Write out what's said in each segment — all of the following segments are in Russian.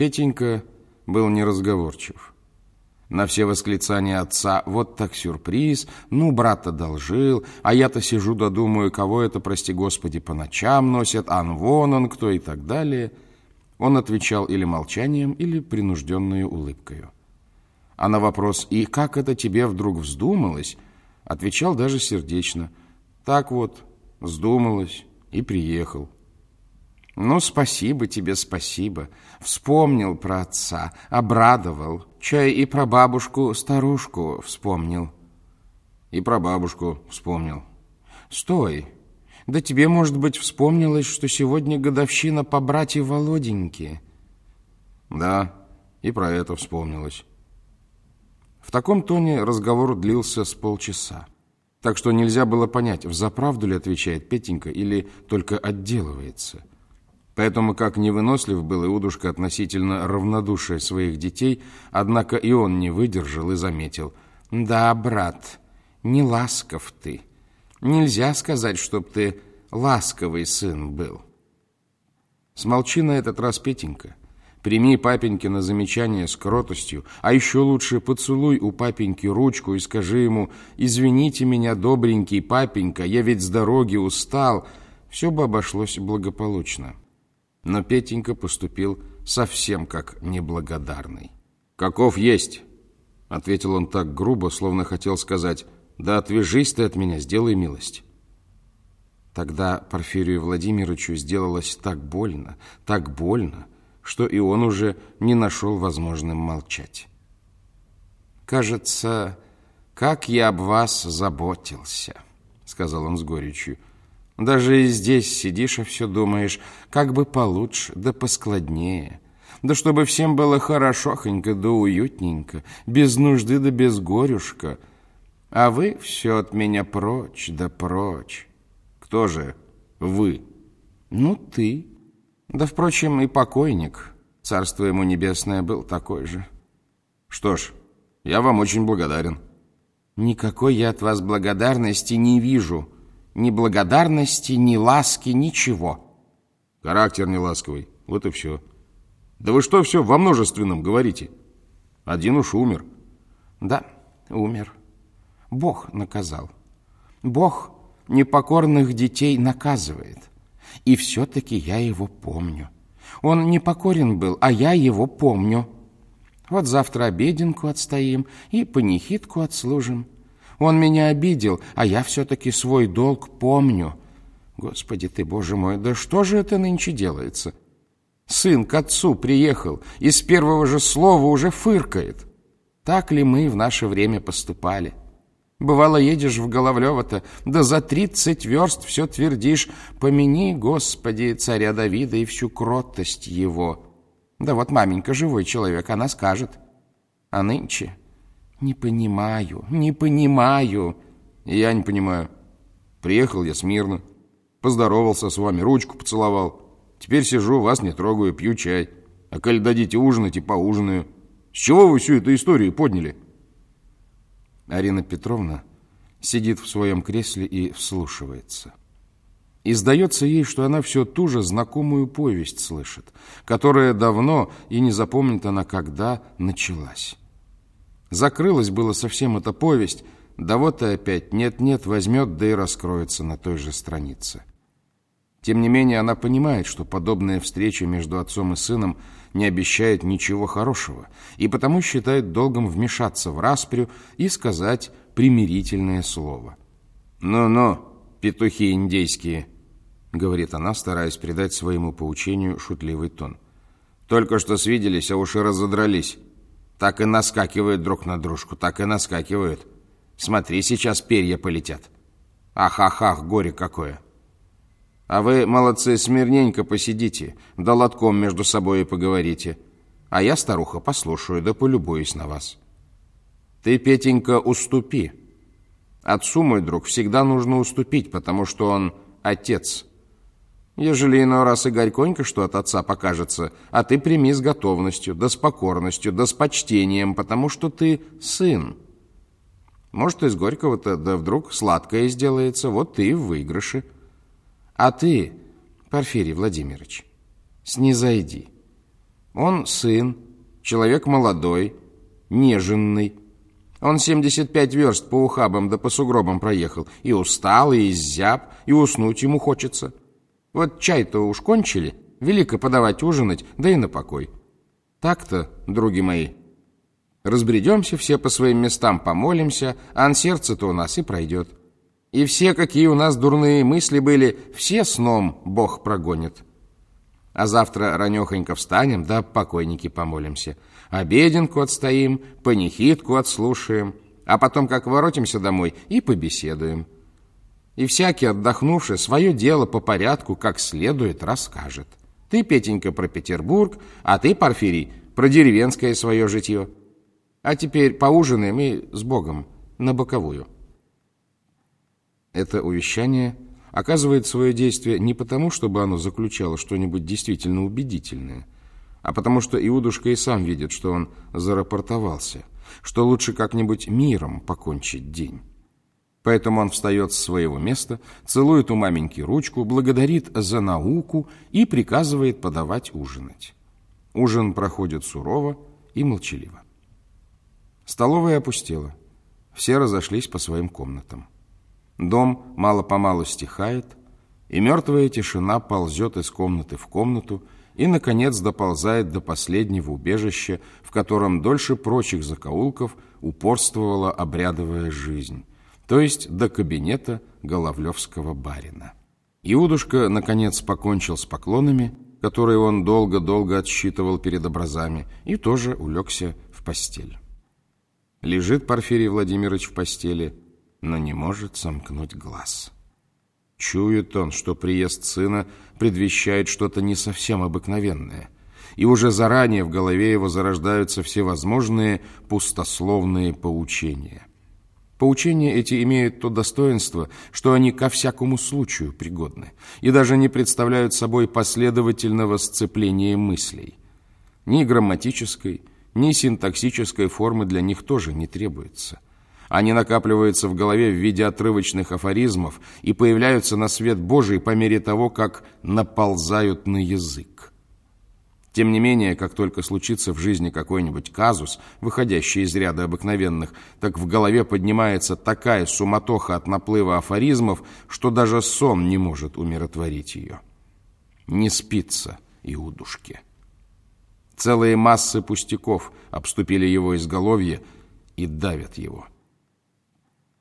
Петенька был неразговорчив. На все восклицания отца «Вот так сюрприз! Ну, брат одолжил, а я-то сижу да думаю, кого это, прости господи, по ночам носят, ан вон он кто» и так далее, он отвечал или молчанием, или принужденной улыбкою. А на вопрос «И как это тебе вдруг вздумалось?» отвечал даже сердечно «Так вот, вздумалось и приехал». Ну, спасибо тебе, спасибо. Вспомнил про отца, обрадовал. Чай и про бабушку-старушку вспомнил. И про бабушку вспомнил. Стой. Да тебе, может быть, вспомнилось, что сегодня годовщина по братья Володеньке. Да, и про это вспомнилось. В таком тоне разговор длился с полчаса. Так что нельзя было понять, взаправду ли отвечает Петенька или только отделывается. Поэтому, как невынослив был Иудушка относительно равнодушия своих детей, однако и он не выдержал и заметил. «Да, брат, не ласков ты. Нельзя сказать, чтоб ты ласковый сын был». Смолчи на этот раз, Петенька. Прими папеньки на замечание с кротостью, а еще лучше поцелуй у папеньки ручку и скажи ему «Извините меня, добренький папенька, я ведь с дороги устал». Все бы обошлось благополучно. Но Петенька поступил совсем как неблагодарный. «Каков есть!» — ответил он так грубо, словно хотел сказать «Да отвяжись ты от меня, сделай милость». Тогда Порфирию Владимировичу сделалось так больно, так больно, что и он уже не нашел возможным молчать. «Кажется, как я об вас заботился», — сказал он с горечью, — даже и здесь сидишь и все думаешь, как бы получше, да поскладнее. Да чтобы всем было хорошохонько да уютненько, без нужды да без горюшка. А вы все от меня прочь да прочь. Кто же вы? Ну, ты. Да, впрочем, и покойник, царство ему небесное, был такой же. Что ж, я вам очень благодарен. Никакой я от вас благодарности не вижу, — ни благодарности, ни ласки, ничего. Характер не ласковый, вот и все. Да вы что все во множественном говорите? Один уж умер. Да, умер. Бог наказал. Бог непокорных детей наказывает. И все-таки я его помню. Он непокорен был, а я его помню. Вот завтра обеденку отстоим и панихидку отслужим. Он меня обидел, а я все-таки свой долг помню. Господи ты, Боже мой, да что же это нынче делается? Сын к отцу приехал и с первого же слова уже фыркает. Так ли мы в наше время поступали? Бывало, едешь в Головлево-то, да за тридцать верст все твердишь «Помяни, Господи, царя Давида и всю кротость его». Да вот маменька живой человек, она скажет. А нынче не понимаю, не понимаю. я не понимаю. Приехал я смирно, поздоровался с вами, ручку поцеловал. Теперь сижу, вас не трогаю, пью чай. А коль дадите ужинать, и поужинаю. С чего вы всю эту историю подняли? Арина Петровна сидит в своем кресле и вслушивается. И сдается ей, что она все ту же знакомую повесть слышит, которая давно, и не запомнит она, когда началась. Закрылась было совсем эта повесть, да вот и опять нет-нет возьмет, да и раскроется на той же странице. Тем не менее, она понимает, что подобная встреча между отцом и сыном не обещает ничего хорошего, и потому считает долгом вмешаться в распрю и сказать примирительное слово. «Ну-ну, петухи индейские», — говорит она, стараясь придать своему поучению шутливый тон. «Только что свиделись, а уж и разодрались». Так и наскакивают друг на дружку, так и наскакивают. Смотри, сейчас перья полетят. Ах-ах-ах, горе какое. А вы, молодцы, смирненько посидите, да лотком между собой и поговорите. А я, старуха, послушаю, да полюбуюсь на вас. Ты, Петенька, уступи. Отцу, мой друг, всегда нужно уступить, потому что он отец. Ежели иной раз и горьконько, что от отца покажется, а ты прими с готовностью, да с покорностью, да с почтением, потому что ты сын. Может, из горького-то, да вдруг сладкое сделается, вот ты в выигрыше. А ты, Порфирий Владимирович, снизойди. Он сын, человек молодой, неженный. Он 75 верст по ухабам да по сугробам проехал. И устал, и изяб, и уснуть ему хочется. Вот чай-то уж кончили, велико подавать ужинать, да и на покой. Так-то, други мои, разбредемся все по своим местам, помолимся, ан сердце-то у нас и пройдет. И все, какие у нас дурные мысли были, все сном Бог прогонит. А завтра ранехонько встанем, да покойники помолимся. Обеденку отстоим, панихидку отслушаем, а потом, как воротимся домой, и побеседуем. И всякий, отдохнувший, свое дело по порядку, как следует, расскажет. Ты, Петенька, про Петербург, а ты, Порфирий, про деревенское свое житье. А теперь поужинаем и с Богом на боковую. Это увещание оказывает свое действие не потому, чтобы оно заключало что-нибудь действительно убедительное, а потому что Иудушка и сам видит, что он зарапортовался, что лучше как-нибудь миром покончить день. Поэтому он встает с своего места, целует у маменьки ручку, благодарит за науку и приказывает подавать ужинать. Ужин проходит сурово и молчаливо. Столовая опустела. Все разошлись по своим комнатам. Дом мало-помалу стихает, и мертвая тишина ползет из комнаты в комнату и, наконец, доползает до последнего убежища, в котором дольше прочих закоулков упорствовала обрядовая жизнь, то есть до кабинета Головлевского барина. Иудушка, наконец, покончил с поклонами, которые он долго-долго отсчитывал перед образами, и тоже улегся в постель. Лежит Порфирий Владимирович в постели – но не может сомкнуть глаз. Чует он, что приезд сына предвещает что-то не совсем обыкновенное, и уже заранее в голове его зарождаются всевозможные пустословные поучения. Поучения эти имеют то достоинство, что они ко всякому случаю пригодны и даже не представляют собой последовательного сцепления мыслей. Ни грамматической, ни синтаксической формы для них тоже не требуется – они накапливаются в голове в виде отрывочных афоризмов и появляются на свет Божий по мере того, как наползают на язык. Тем не менее, как только случится в жизни какой-нибудь казус, выходящий из ряда обыкновенных, так в голове поднимается такая суматоха от наплыва афоризмов, что даже сон не может умиротворить ее. Не спится Иудушке. Целые массы пустяков обступили его изголовье и давят его.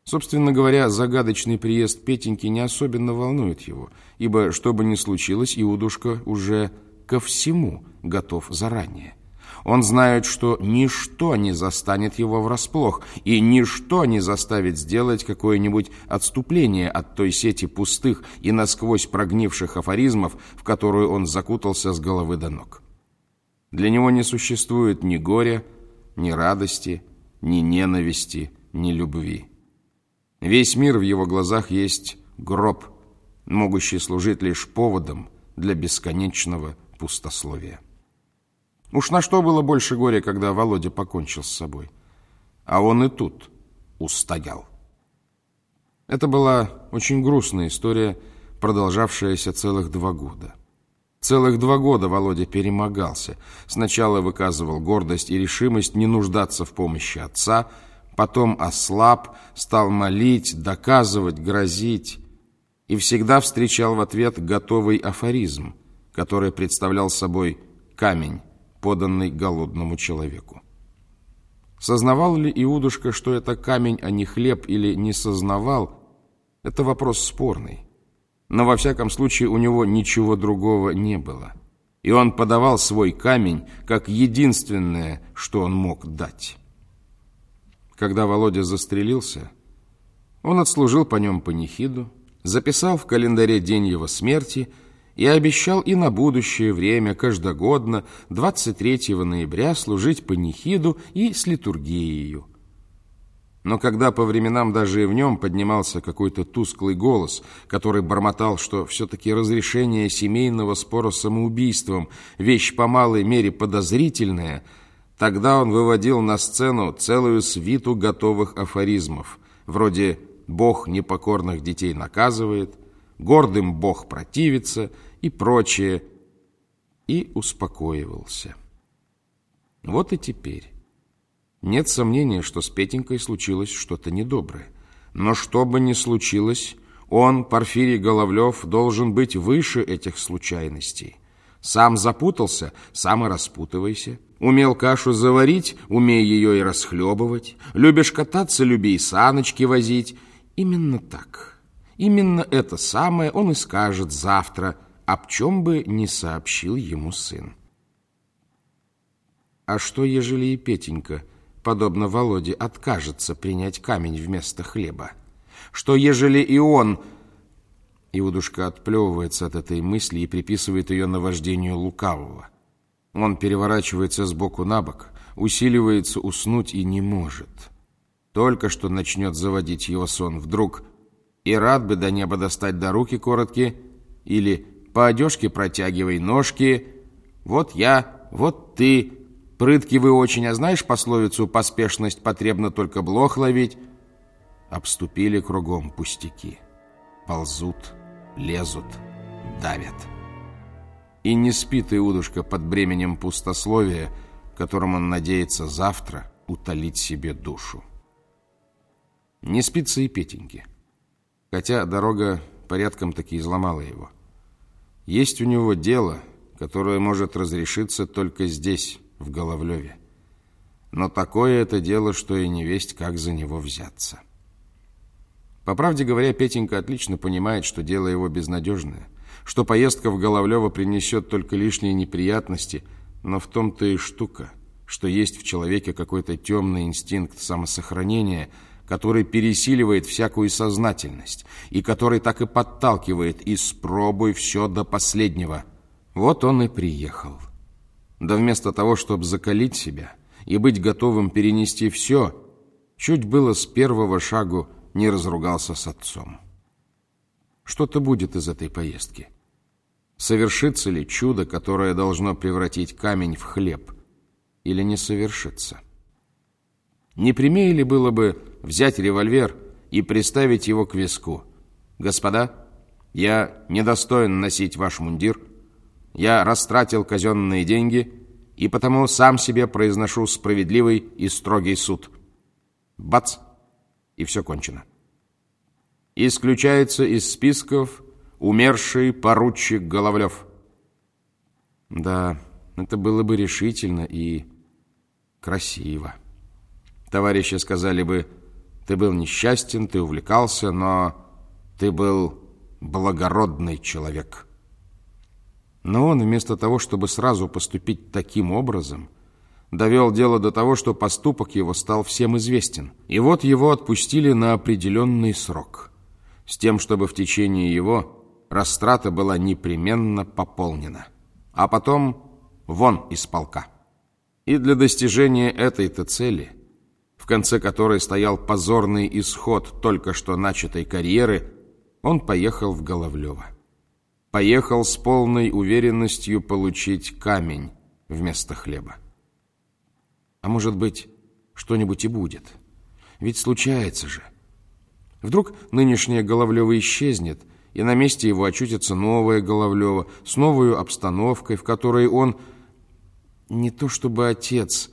Собственно говоря, загадочный приезд Петеньки не особенно волнует его, ибо, что бы ни случилось, Иудушка уже ко всему готов заранее. Он знает, что ничто не застанет его врасплох, и ничто не заставит сделать какое-нибудь отступление от той сети пустых и насквозь прогнивших афоризмов, в которую он закутался с головы до ног. Для него не существует ни горя, ни радости, ни ненависти, ни любви. Весь мир в его глазах есть гроб, могущий служить лишь поводом для бесконечного пустословия. Уж на что было больше горя, когда Володя покончил с собой. А он и тут устоял. Это была очень грустная история, продолжавшаяся целых два года. Целых два года Володя перемогался. Сначала выказывал гордость и решимость не нуждаться в помощи отца – потом ослаб, стал молить, доказывать, грозить и всегда встречал в ответ готовый афоризм, который представлял собой камень, поданный голодному человеку. Сознавал ли Иудушка, что это камень, а не хлеб, или не сознавал, это вопрос спорный. Но во всяком случае у него ничего другого не было. И он подавал свой камень как единственное, что он мог дать. Когда Володя застрелился, он отслужил по нем панихиду, записал в календаре день его смерти и обещал и на будущее время каждогодно 23 ноября служить панихиду и с литургией. Но когда по временам даже и в нем поднимался какой-то тусклый голос, который бормотал, что все-таки разрешение семейного спора самоубийством – вещь по малой мере подозрительная – Тогда он выводил на сцену целую свиту готовых афоризмов, вроде «Бог непокорных детей наказывает», «Гордым Бог противится» и прочее, и успокоивался. Вот и теперь. Нет сомнения, что с Петенькой случилось что-то недоброе. Но что бы ни случилось, он, Порфирий Головлев, должен быть выше этих случайностей. Сам запутался, сам и распутывайся. Умел кашу заварить, умей ее и расхлебывать. Любишь кататься, люби и саночки возить. Именно так. Именно это самое он и скажет завтра, об чем бы не сообщил ему сын. А что, ежели и Петенька, подобно Володе, откажется принять камень вместо хлеба? Что, ежели и он... Иудушка отплевывается от этой мысли и приписывает ее наваждению лукавого. Он переворачивается с боку на бок, усиливается уснуть и не может. Только что начнет заводить его сон вдруг, и рад бы до неба достать до руки короткие, или по одежке протягивай ножки, вот я, вот ты, прытки вы очень, а знаешь пословицу «поспешность потребно только блох ловить»? Обступили кругом пустяки, ползут, лезут, давят. И не спит Иудушка под бременем пустословия, которым он надеется завтра утолить себе душу. Не спится и Петеньки, хотя дорога порядком таки изломала его. Есть у него дело, которое может разрешиться только здесь, в Головлеве. Но такое это дело, что и не весть, как за него взяться. По правде говоря, Петенька отлично понимает, что дело его безнадежное – что поездка в Головлево принесет только лишние неприятности, но в том-то и штука, что есть в человеке какой-то темный инстинкт самосохранения, который пересиливает всякую сознательность и который так и подталкивает «испробуй все до последнего». Вот он и приехал. Да вместо того, чтобы закалить себя и быть готовым перенести все, чуть было с первого шагу не разругался с отцом. Что-то будет из этой поездки. Совершится ли чудо, которое должно превратить камень в хлеб, или не совершится? Не прямее ли было бы взять револьвер и приставить его к виску? Господа, я недостоин носить ваш мундир, я растратил казенные деньги и потому сам себе произношу справедливый и строгий суд. Бац! И все кончено. Исключается из списков умерший поручик Головлев. Да, это было бы решительно и красиво. Товарищи сказали бы, ты был несчастен, ты увлекался, но ты был благородный человек. Но он вместо того, чтобы сразу поступить таким образом, довел дело до того, что поступок его стал всем известен. И вот его отпустили на определенный срок, с тем, чтобы в течение его растрата была непременно пополнена. А потом вон из полка. И для достижения этой-то цели, конце которой стоял позорный исход только что начатой карьеры, он поехал в Головлево. Поехал с полной уверенностью получить камень вместо хлеба. А может быть, что-нибудь и будет. Ведь случается же. Вдруг нынешняя Головлева исчезнет, и на месте его очутится новая Головлева с новой обстановкой, в которой он не то чтобы отец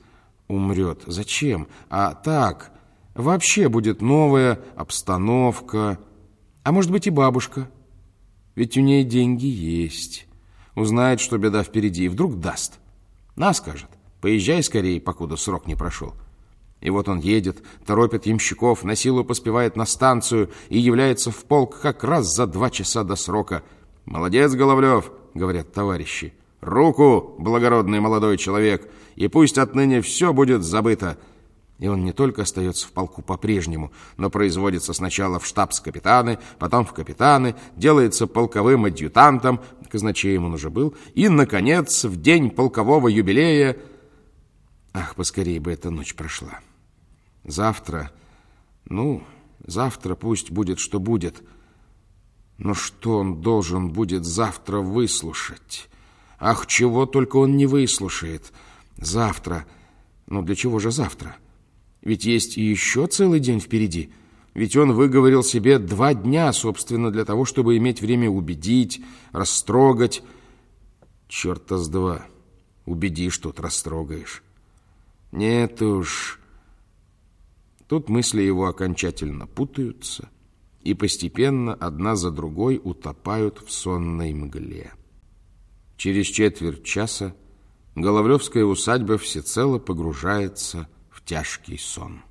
умрет, зачем, а так, вообще будет новая обстановка, а может быть и бабушка, ведь у ней деньги есть, узнает, что беда впереди, и вдруг даст, на скажет, поезжай скорее, покуда срок не прошел. И вот он едет, торопит ямщиков, на силу поспевает на станцию и является в полк как раз за два часа до срока. «Молодец, Головлев!» — говорят товарищи. «Руку, благородный молодой человек, и пусть отныне все будет забыто!» И он не только остается в полку по-прежнему, но производится сначала в штабс-капитаны, потом в капитаны, делается полковым адъютантом, казначеем он уже был, и, наконец, в день полкового юбилея... Ах, поскорее бы эта ночь прошла. Завтра, ну, завтра пусть будет, что будет. Но что он должен будет завтра выслушать? Ах, чего только он не выслушает. Завтра. Ну, для чего же завтра? Ведь есть и еще целый день впереди. Ведь он выговорил себе два дня, собственно, для того, чтобы иметь время убедить, растрогать. Черта с два. Убедишь тут, растрогаешь. Нет уж. Тут мысли его окончательно путаются и постепенно одна за другой утопают в сонной мгле. Через четверть часа Головлевская усадьба всецело погружается в тяжкий сон.